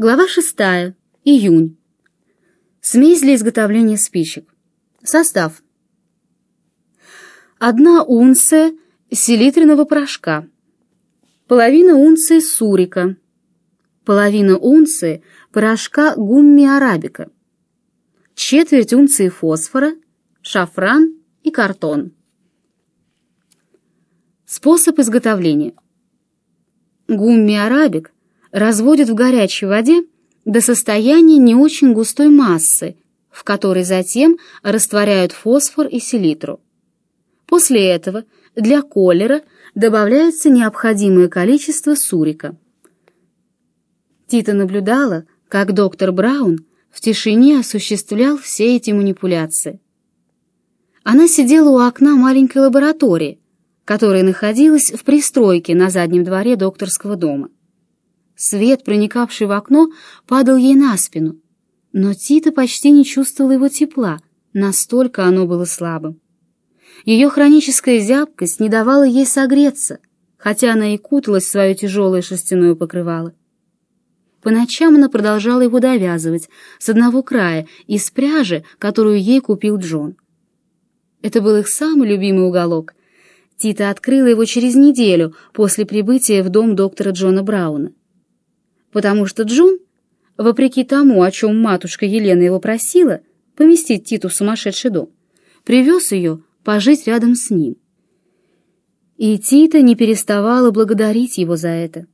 Глава 6. Июнь. Смесь для изготовления спичек. Состав. Одна унция селитренного порошка. Половина унции сурика. Половина унции порошка гумми арабика. Четверть унции фосфора, шафран и картон. Способ изготовления. Гумми арабик разводят в горячей воде до состояния не очень густой массы, в которой затем растворяют фосфор и селитру. После этого для колера добавляется необходимое количество сурика. Тита наблюдала, как доктор Браун в тишине осуществлял все эти манипуляции. Она сидела у окна маленькой лаборатории, которая находилась в пристройке на заднем дворе докторского дома. Свет, проникавший в окно, падал ей на спину, но Тита почти не чувствовала его тепла, настолько оно было слабым. Ее хроническая зябкость не давала ей согреться, хотя она и куталась в свое тяжелое шерстяное покрывало. По ночам она продолжала его довязывать с одного края из пряжи, которую ей купил Джон. Это был их самый любимый уголок. Тита открыла его через неделю после прибытия в дом доктора Джона Брауна потому что Джун, вопреки тому, о чем матушка Елена его просила, поместить Титу в сумасшедший дом, привез ее пожить рядом с ним. И Тита не переставала благодарить его за это.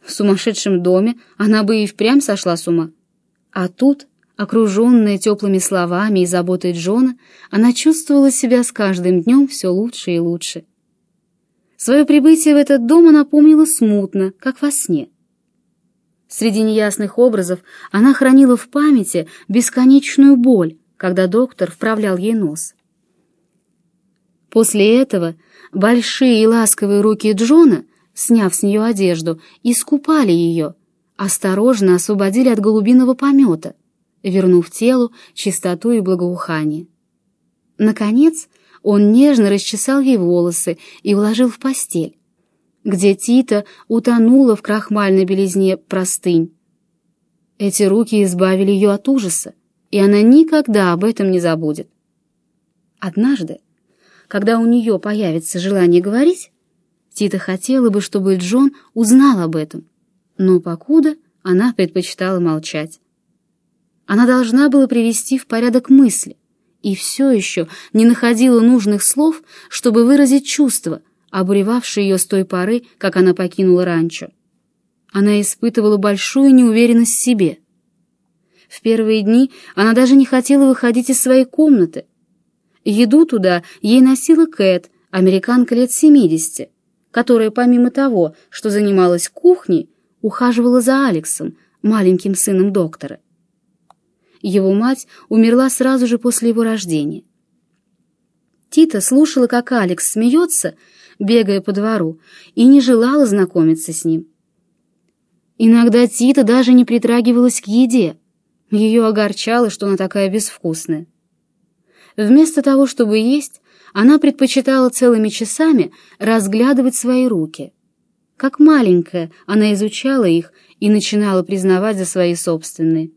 В сумасшедшем доме она бы и впрямь сошла с ума. А тут, окруженная теплыми словами и заботой Джона, она чувствовала себя с каждым днем все лучше и лучше. Свое прибытие в этот дом она помнила смутно, как во сне — Среди неясных образов она хранила в памяти бесконечную боль, когда доктор вправлял ей нос. После этого большие и ласковые руки Джона, сняв с нее одежду, искупали ее, осторожно освободили от голубиного помета, вернув телу чистоту и благоухание. Наконец, он нежно расчесал ей волосы и уложил в постель, где Тита утонула в крахмальной белизне простынь. Эти руки избавили ее от ужаса, и она никогда об этом не забудет. Однажды, когда у нее появится желание говорить, Тита хотела бы, чтобы Джон узнал об этом, но покуда она предпочитала молчать. Она должна была привести в порядок мысли и все еще не находила нужных слов, чтобы выразить чувства, обуревавший ее с той поры, как она покинула ранчо. Она испытывала большую неуверенность в себе. В первые дни она даже не хотела выходить из своей комнаты. Еду туда ей носила Кэт, американка лет семидесяти, которая помимо того, что занималась кухней, ухаживала за Алексом, маленьким сыном доктора. Его мать умерла сразу же после его рождения. Тита слушала, как Алекс смеется, бегая по двору, и не желала знакомиться с ним. Иногда Тита даже не притрагивалась к еде. Ее огорчало, что она такая безвкусная. Вместо того, чтобы есть, она предпочитала целыми часами разглядывать свои руки. Как маленькая, она изучала их и начинала признавать за свои собственные.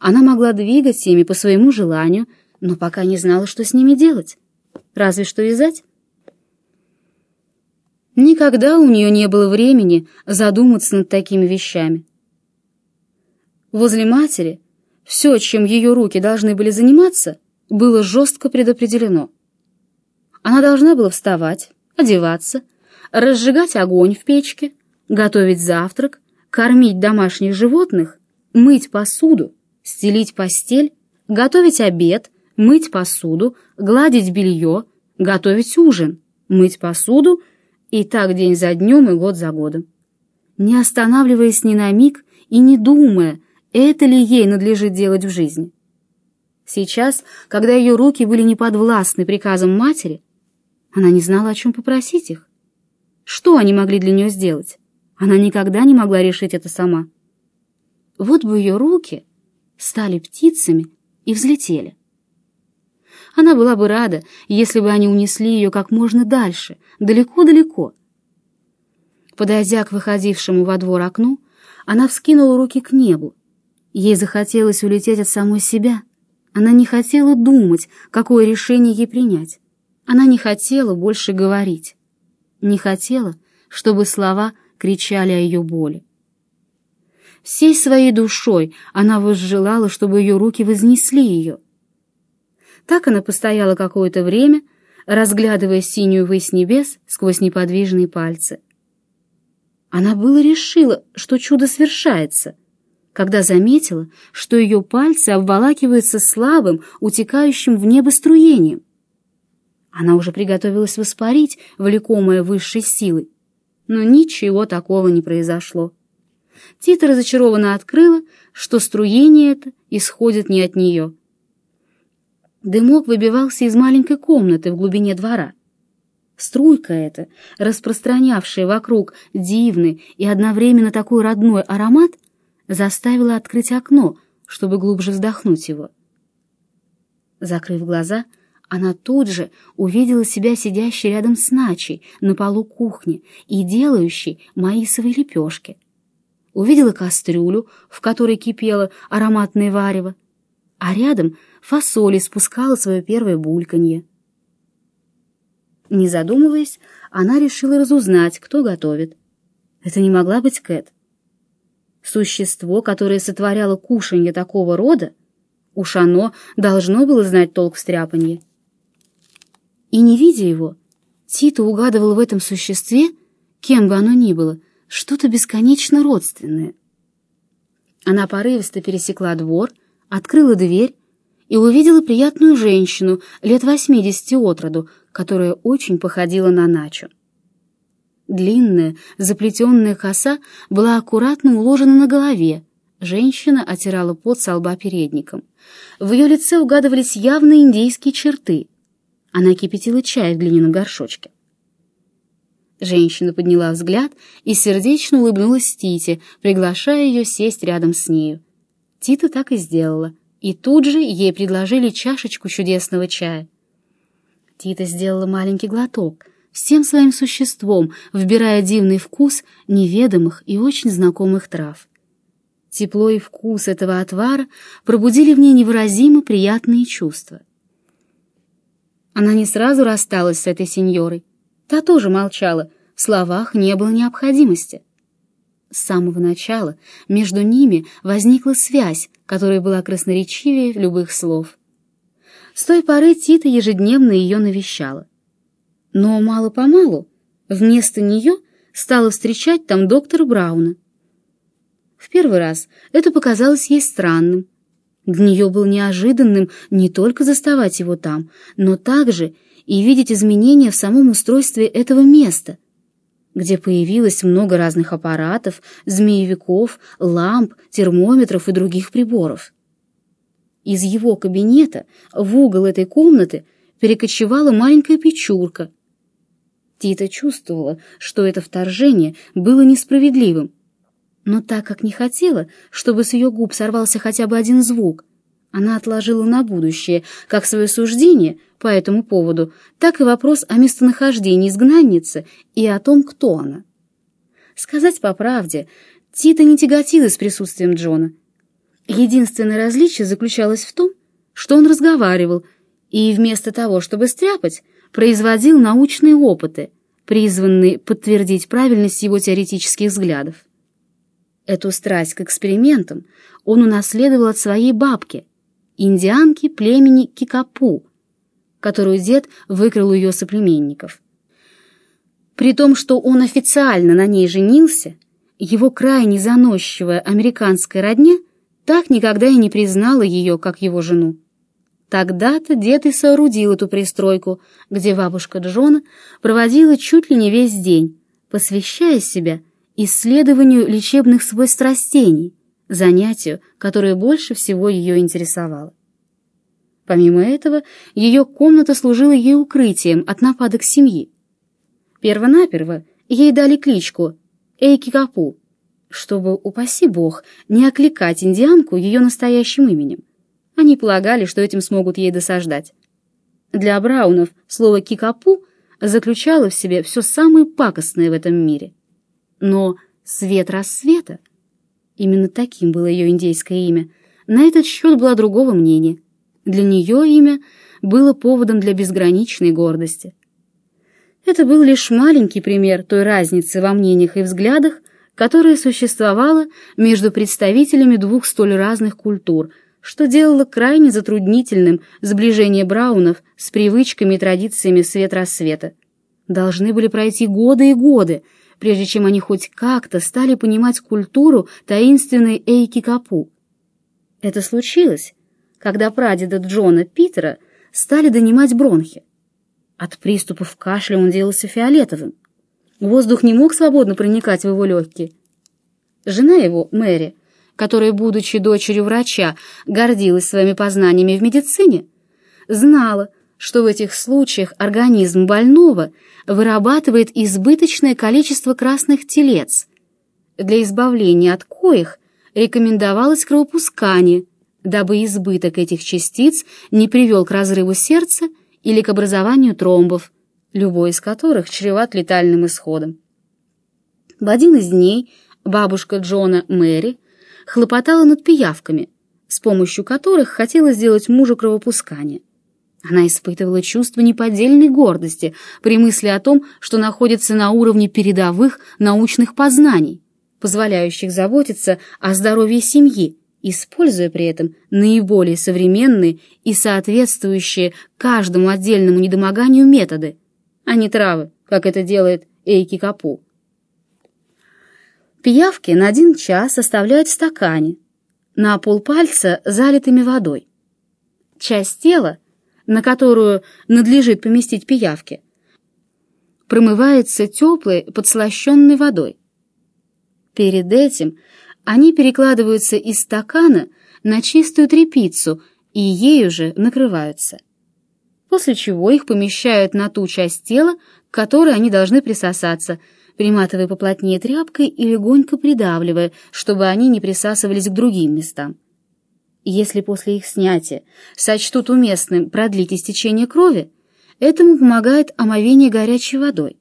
Она могла двигать ими по своему желанию, но пока не знала, что с ними делать. Разве что вязать. Никогда у нее не было времени задуматься над такими вещами. Возле матери все, чем ее руки должны были заниматься, было жестко предопределено. Она должна была вставать, одеваться, разжигать огонь в печке, готовить завтрак, кормить домашних животных, мыть посуду, стелить постель, готовить обед, мыть посуду, гладить белье, готовить ужин, мыть посуду — и так день за днем и год за годом. Не останавливаясь ни на миг и не думая, это ли ей надлежит делать в жизни. Сейчас, когда ее руки были не подвластны приказам матери, она не знала, о чем попросить их. Что они могли для нее сделать? Она никогда не могла решить это сама. Вот бы ее руки стали птицами и взлетели. Она была бы рада, если бы они унесли ее как можно дальше, далеко-далеко. Подойдя к выходившему во двор окну, она вскинула руки к небу. Ей захотелось улететь от самой себя. Она не хотела думать, какое решение ей принять. Она не хотела больше говорить. Не хотела, чтобы слова кричали о ее боли. Всей своей душой она возжелала, чтобы ее руки вознесли ее. Так она постояла какое-то время, разглядывая синюю высь небес сквозь неподвижные пальцы. Она было решила, что чудо свершается, когда заметила, что ее пальцы обволакиваются слабым, утекающим в небо струением. Она уже приготовилась воспарить, влекомая высшей силой, но ничего такого не произошло. Тита разочарованно открыла, что струение это исходит не от нее. Дымок выбивался из маленькой комнаты в глубине двора. Струйка эта, распространявшая вокруг дивный и одновременно такой родной аромат, заставила открыть окно, чтобы глубже вздохнуть его. Закрыв глаза, она тут же увидела себя сидящей рядом с Начей на полу кухни и делающей маисовые лепешки. Увидела кастрюлю, в которой кипело ароматное варево, а рядом фасоль спускала свое первое бульканье. Не задумываясь, она решила разузнать, кто готовит. Это не могла быть Кэт. Существо, которое сотворяло кушанье такого рода, уж оно должно было знать толк в стряпанье. И не видя его, Тита угадывал в этом существе, кем бы оно ни было, что-то бесконечно родственное. Она порывисто пересекла двор, открыла дверь и увидела приятную женщину лет восьмидесяти от роду, которая очень походила на Начо. Длинная, заплетенная коса была аккуратно уложена на голове. Женщина отирала пот со лба передником. В ее лице угадывались явные индейские черты. Она кипятила чай в глиняном горшочке. Женщина подняла взгляд и сердечно улыбнулась Тите, приглашая ее сесть рядом с нею. Тита так и сделала, и тут же ей предложили чашечку чудесного чая. Тита сделала маленький глоток, всем своим существом, вбирая дивный вкус неведомых и очень знакомых трав. Тепло и вкус этого отвара пробудили в ней невыразимо приятные чувства. Она не сразу рассталась с этой сеньорой. Та тоже молчала, в словах не было необходимости. С самого начала между ними возникла связь, которая была красноречивее любых слов. С той поры Тита ежедневно ее навещала. Но мало-помалу вместо нее стала встречать там доктора Брауна. В первый раз это показалось ей странным. Для нее был неожиданным не только заставать его там, но также и видеть изменения в самом устройстве этого места, где появилось много разных аппаратов, змеевиков, ламп, термометров и других приборов. Из его кабинета в угол этой комнаты перекочевала маленькая печурка. Тита чувствовала, что это вторжение было несправедливым, но так как не хотела, чтобы с ее губ сорвался хотя бы один звук, она отложила на будущее как свое суждение по этому поводу, так и вопрос о местонахождении изгнанницы и о том, кто она. Сказать по правде, Тита не тяготилась присутствием Джона — Единственное различие заключалось в том, что он разговаривал и вместо того, чтобы стряпать, производил научные опыты, призванные подтвердить правильность его теоретических взглядов. Эту страсть к экспериментам он унаследовал от своей бабки, индианки племени Кикапу, которую дед выкрал у ее соплеменников. При том, что он официально на ней женился, его крайне заносчивая американская родня – так никогда и не признала ее, как его жену. Тогда-то дед и соорудил эту пристройку, где бабушка Джона проводила чуть ли не весь день, посвящая себя исследованию лечебных свойств растений, занятию, которое больше всего ее интересовало. Помимо этого, ее комната служила ей укрытием от нападок семьи. Первонаперво ей дали кличку Эйки Капу, чтобы, упаси бог, не окликать индианку ее настоящим именем. Они полагали, что этим смогут ей досаждать. Для Браунов слово «кикапу» заключало в себе все самое пакостное в этом мире. Но свет рассвета Именно таким было ее индейское имя. На этот счет было другого мнения. Для нее имя было поводом для безграничной гордости. Это был лишь маленький пример той разницы во мнениях и взглядах, которая существовала между представителями двух столь разных культур, что делало крайне затруднительным сближение браунов с привычками и традициями свет-рассвета. Должны были пройти годы и годы, прежде чем они хоть как-то стали понимать культуру таинственной Эйки Капу. Это случилось, когда прадеда Джона Питера стали донимать бронхи. От приступов кашля он делался фиолетовым. Воздух не мог свободно проникать в его легкие. Жена его, Мэри, которая, будучи дочерью врача, гордилась своими познаниями в медицине, знала, что в этих случаях организм больного вырабатывает избыточное количество красных телец, для избавления от коих рекомендовалось кровопускание, дабы избыток этих частиц не привел к разрыву сердца или к образованию тромбов, любой из которых чреват летальным исходом. В один из дней бабушка Джона Мэри хлопотала над пиявками, с помощью которых хотела сделать мужу кровопускание. Она испытывала чувство неподдельной гордости при мысли о том, что находится на уровне передовых научных познаний, позволяющих заботиться о здоровье семьи, используя при этом наиболее современные и соответствующие каждому отдельному недомоганию методы, а не травы, как это делает Эйки Капу. Пиявки на один час оставляют в стакане, на полпальца залитыми водой. Часть тела на которую надлежит поместить пиявки, промывается теплой подслащенной водой. Перед этим они перекладываются из стакана на чистую тряпицу и ею же накрываются. После чего их помещают на ту часть тела, к которой они должны присосаться, приматывая поплотнее тряпкой и легонько придавливая, чтобы они не присасывались к другим местам. Если после их снятия сочтут уместным продлить истечение крови, этому помогает омовение горячей водой.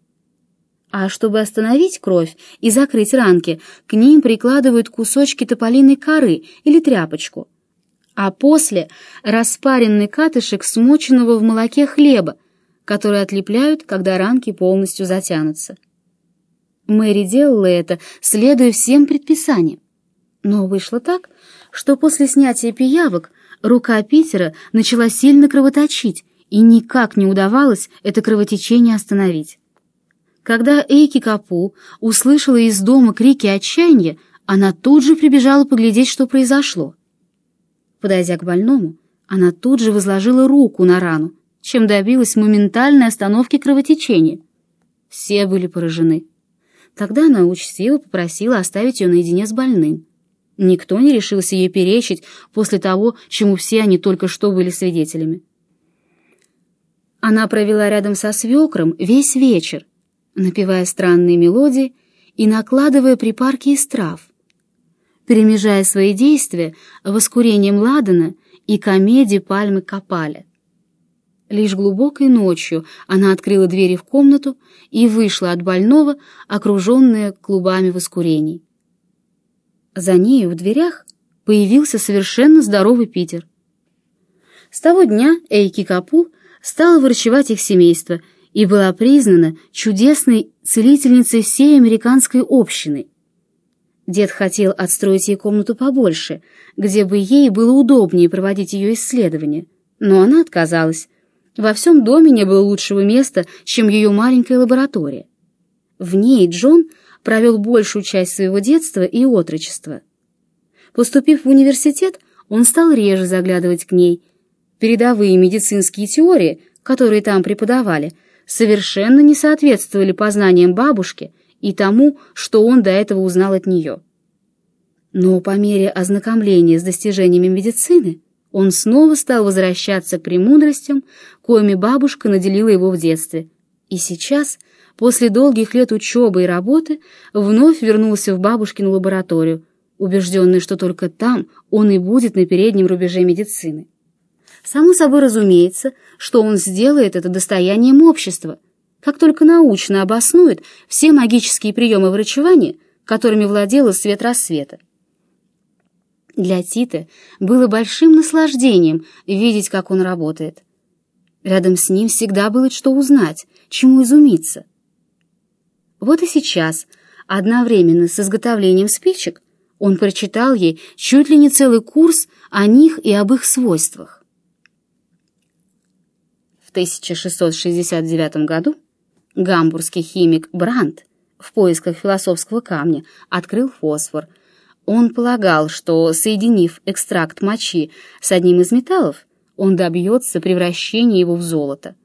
А чтобы остановить кровь и закрыть ранки, к ним прикладывают кусочки тополиной коры или тряпочку, а после распаренный катышек смоченного в молоке хлеба, который отлепляют, когда ранки полностью затянутся. Мэри делала это, следуя всем предписаниям. Но вышло так, что после снятия пиявок рука Питера начала сильно кровоточить, и никак не удавалось это кровотечение остановить. Когда Эйки Капу услышала из дома крики отчаяния, она тут же прибежала поглядеть, что произошло. Подойдя к больному, она тут же возложила руку на рану, чем добилась моментальной остановки кровотечения. Все были поражены. Тогда она учтиво попросила оставить ее наедине с больным. Никто не решился ей перечить после того, чему все они только что были свидетелями. Она провела рядом со свекром весь вечер, напевая странные мелодии и накладывая припарки из трав, перемежая свои действия воскурением ладана и комедии пальмы копаля. Лишь глубокой ночью она открыла двери в комнату и вышла от больного, окруженная клубами воскурений. За нею в дверях появился совершенно здоровый Питер. С того дня Эйки Капу стала врачевать их семейство и была признана чудесной целительницей всей американской общины. Дед хотел отстроить ей комнату побольше, где бы ей было удобнее проводить ее исследования, но она отказалась. Во всем доме не было лучшего места, чем ее маленькая лаборатория. В ней Джон провел большую часть своего детства и отрочества. Поступив в университет, он стал реже заглядывать к ней. Передовые медицинские теории, которые там преподавали, совершенно не соответствовали познаниям бабушки и тому, что он до этого узнал от нее. Но по мере ознакомления с достижениями медицины он снова стал возвращаться к премудростям, коими бабушка наделила его в детстве, и сейчас – после долгих лет учебы и работы вновь вернулся в бабушкину лабораторию, убежденный, что только там он и будет на переднем рубеже медицины. Само собой разумеется, что он сделает это достоянием общества, как только научно обоснует все магические приемы врачевания, которыми владела свет рассвета. Для Титы было большим наслаждением видеть, как он работает. Рядом с ним всегда было что узнать, чему изумиться. Вот и сейчас, одновременно с изготовлением спичек, он прочитал ей чуть ли не целый курс о них и об их свойствах. В 1669 году гамбургский химик Брандт в поисках философского камня открыл фосфор – он полагал, что, соединив экстракт мочи с одним из металлов, он добьется превращения его в золото.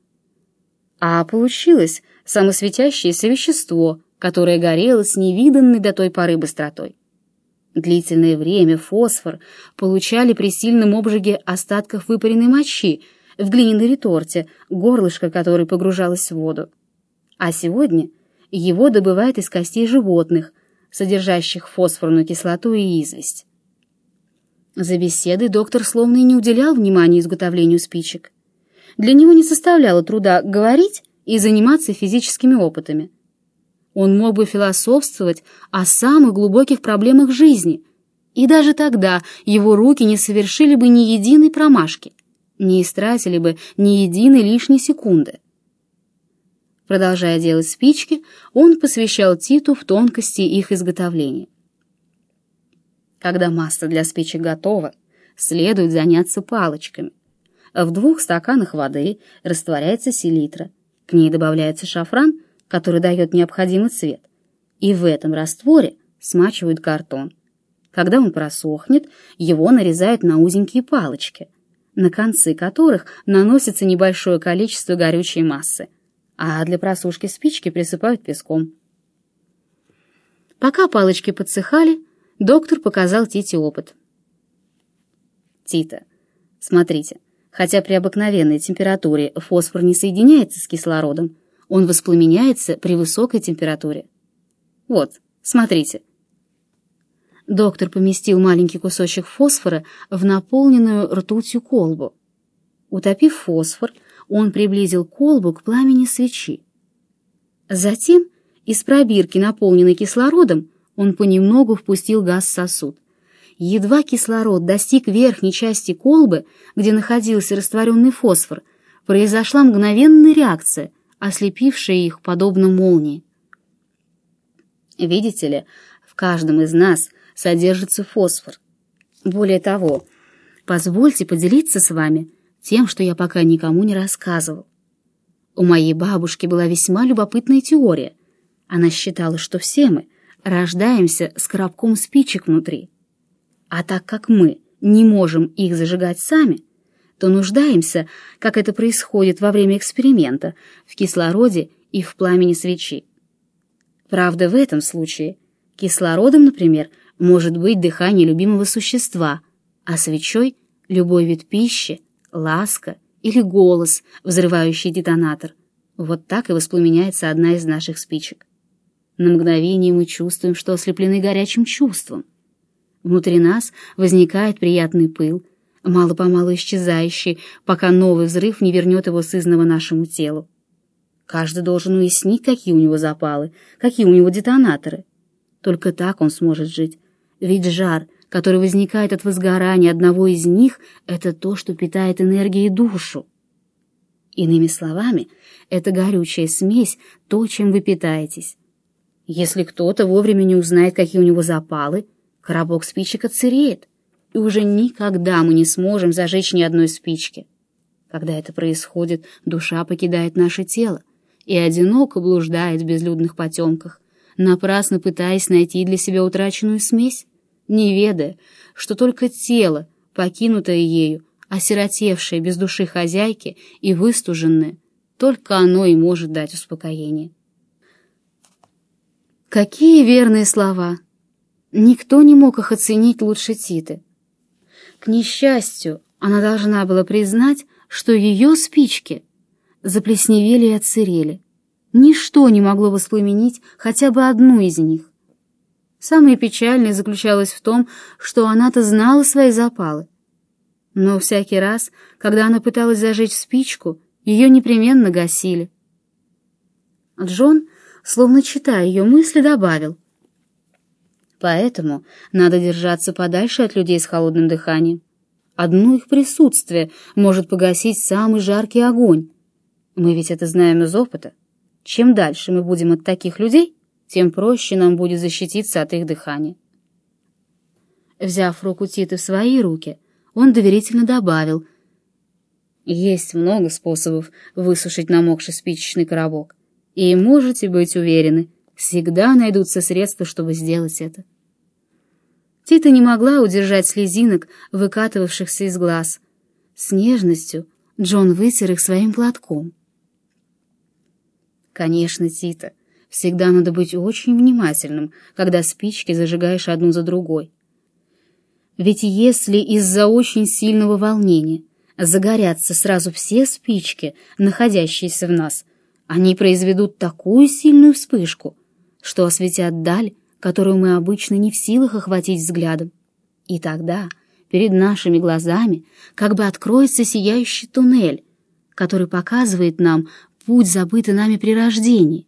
А получилось самосветящееся вещество, которое горело с невиданной до той поры быстротой. Длительное время фосфор получали при сильном обжиге остатков выпаренной мочи в глиняной реторте, горлышко которой погружалось в воду. А сегодня его добывают из костей животных, содержащих фосфорную кислоту и известь. За беседой доктор словно и не уделял внимания изготовлению спичек. Для него не составляло труда говорить и заниматься физическими опытами. Он мог бы философствовать о самых глубоких проблемах жизни, и даже тогда его руки не совершили бы ни единой промашки, не истратили бы ни единой лишней секунды. Продолжая делать спички, он посвящал Титу в тонкости их изготовления. Когда масса для спичек готова, следует заняться палочками. В двух стаканах воды растворяется селитра, к ней добавляется шафран, который дает необходимый цвет, и в этом растворе смачивают картон. Когда он просохнет, его нарезают на узенькие палочки, на концы которых наносится небольшое количество горючей массы – а для просушки спички присыпают песком. Пока палочки подсыхали, доктор показал Тите опыт. Тита, смотрите, хотя при обыкновенной температуре фосфор не соединяется с кислородом, он воспламеняется при высокой температуре. Вот, смотрите. Доктор поместил маленький кусочек фосфора в наполненную ртутью колбу. Утопив фосфор, он приблизил колбу к пламени свечи. Затем из пробирки, наполненной кислородом, он понемногу впустил газ в сосуд. Едва кислород достиг верхней части колбы, где находился растворенный фосфор, произошла мгновенная реакция, ослепившая их подобно молнии. Видите ли, в каждом из нас содержится фосфор. Более того, позвольте поделиться с вами тем, что я пока никому не рассказывал. У моей бабушки была весьма любопытная теория. Она считала, что все мы рождаемся с коробком спичек внутри. А так как мы не можем их зажигать сами, то нуждаемся, как это происходит во время эксперимента, в кислороде и в пламени свечи. Правда, в этом случае кислородом, например, может быть дыхание любимого существа, а свечой — любой вид пищи, ласка или голос, взрывающий детонатор. Вот так и воспламеняется одна из наших спичек. На мгновение мы чувствуем, что ослеплены горячим чувством. Внутри нас возникает приятный пыл, мало-помалу исчезающий, пока новый взрыв не вернет его сызново нашему телу. Каждый должен уяснить, какие у него запалы, какие у него детонаторы. Только так он сможет жить. Ведь жар — который возникает от возгорания одного из них, это то, что питает энергией душу. Иными словами, это горючая смесь — то, чем вы питаетесь. Если кто-то вовремя не узнает, какие у него запалы, коробок спичек отсыреет, и уже никогда мы не сможем зажечь ни одной спички. Когда это происходит, душа покидает наше тело и одиноко блуждает в безлюдных потемках, напрасно пытаясь найти для себя утраченную смесь не ведая, что только тело, покинутое ею, осиротевшее без души хозяйки и выстуженное, только оно и может дать успокоение. Какие верные слова! Никто не мог их оценить лучше Титы. К несчастью, она должна была признать, что ее спички заплесневели и отсырели. Ничто не могло воспламенить хотя бы одну из них. Самое печальное заключалось в том, что она-то знала свои запалы. Но всякий раз, когда она пыталась зажечь спичку, ее непременно гасили. Джон, словно читая ее мысли, добавил. Поэтому надо держаться подальше от людей с холодным дыханием. Одно их присутствие может погасить самый жаркий огонь. Мы ведь это знаем из опыта. Чем дальше мы будем от таких людей, тем проще нам будет защититься от их дыхания. Взяв руку Титы в свои руки, он доверительно добавил, «Есть много способов высушить намокший спичечный коробок, и можете быть уверены, всегда найдутся средства, чтобы сделать это». Тита не могла удержать слезинок, выкатывавшихся из глаз. С нежностью Джон вытер их своим платком. «Конечно, Тита, всегда надо быть очень внимательным, когда спички зажигаешь одну за другой. Ведь если из-за очень сильного волнения загорятся сразу все спички, находящиеся в нас, они произведут такую сильную вспышку, что осветят даль, которую мы обычно не в силах охватить взглядом. И тогда перед нашими глазами как бы откроется сияющий туннель, который показывает нам путь, забытый нами при рождении,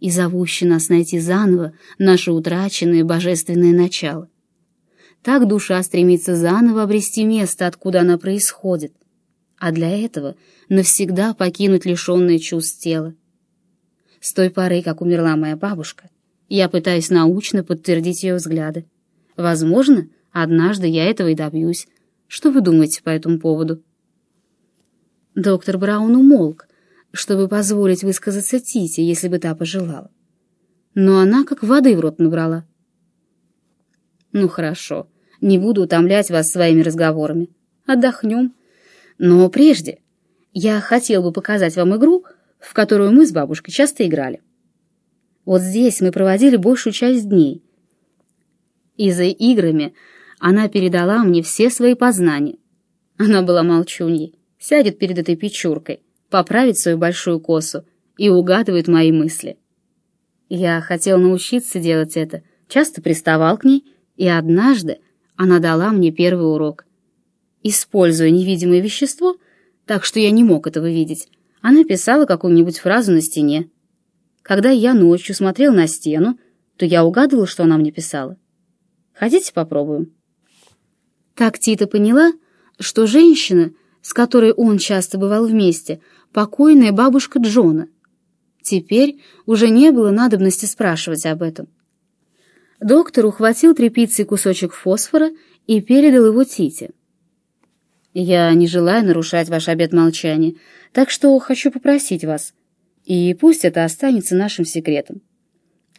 и зовущий нас найти заново наше утраченное божественное начало. Так душа стремится заново обрести место, откуда она происходит, а для этого навсегда покинуть лишенное чувств тела. С той поры, как умерла моя бабушка, я пытаюсь научно подтвердить ее взгляды. Возможно, однажды я этого и добьюсь. Что вы думаете по этому поводу? Доктор Браун умолк, чтобы позволить высказаться Тите, если бы та пожелала. Но она как воды в рот набрала. «Ну хорошо, не буду утомлять вас своими разговорами. Отдохнем. Но прежде я хотел бы показать вам игру, в которую мы с бабушкой часто играли. Вот здесь мы проводили большую часть дней. И за играми она передала мне все свои познания. Она была молчуньей, сядет перед этой печуркой, поправит свою большую косу и угадывает мои мысли. Я хотел научиться делать это, часто приставал к ней, и однажды она дала мне первый урок. Используя невидимое вещество, так что я не мог этого видеть, она писала какую-нибудь фразу на стене. Когда я ночью смотрел на стену, то я угадывал, что она мне писала. Хотите, попробуем? Так Тита поняла, что женщина, с которой он часто бывал вместе, покойная бабушка Джона. Теперь уже не было надобности спрашивать об этом. Доктор ухватил тряпицей кусочек фосфора и передал его Тите. «Я не желаю нарушать ваш обет молчания, так что хочу попросить вас, и пусть это останется нашим секретом.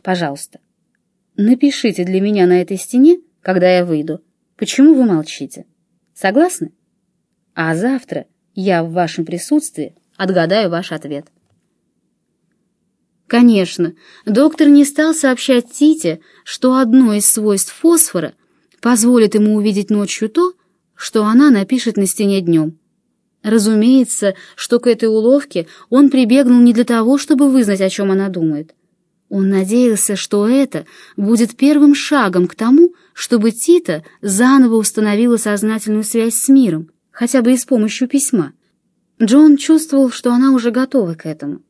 Пожалуйста, напишите для меня на этой стене, когда я выйду, почему вы молчите. Согласны? А завтра я в вашем присутствии отгадаю ваш ответ». Конечно, доктор не стал сообщать Тите, что одно из свойств фосфора позволит ему увидеть ночью то, что она напишет на стене днем. Разумеется, что к этой уловке он прибегнул не для того, чтобы вызнать, о чем она думает. Он надеялся, что это будет первым шагом к тому, чтобы Тита заново установила сознательную связь с миром, хотя бы и с помощью письма. Джон чувствовал, что она уже готова к этому.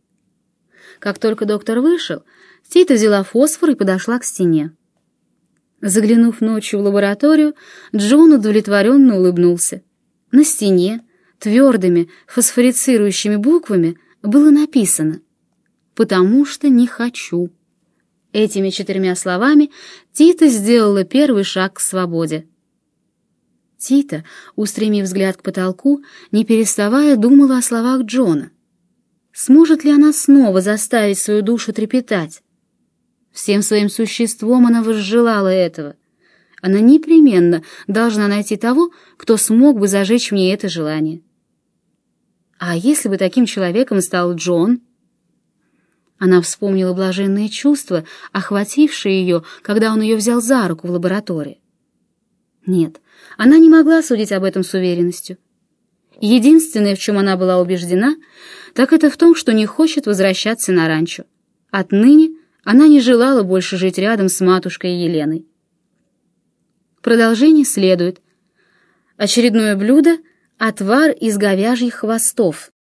Как только доктор вышел, Тита взяла фосфор и подошла к стене. Заглянув ночью в лабораторию, Джон удовлетворенно улыбнулся. На стене, твердыми, фосфорицирующими буквами, было написано «Потому что не хочу». Этими четырьмя словами Тита сделала первый шаг к свободе. Тита, устремив взгляд к потолку, не переставая думала о словах Джона. Сможет ли она снова заставить свою душу трепетать? Всем своим существом она возжелала этого. Она непременно должна найти того, кто смог бы зажечь в ней это желание. А если бы таким человеком стал Джон? Она вспомнила блаженные чувства, охватившие ее, когда он ее взял за руку в лаборатории. Нет, она не могла судить об этом с уверенностью. Единственное, в чем она была убеждена, так это в том, что не хочет возвращаться на ранчо. Отныне она не желала больше жить рядом с матушкой Еленой. Продолжение следует. Очередное блюдо — отвар из говяжьих хвостов.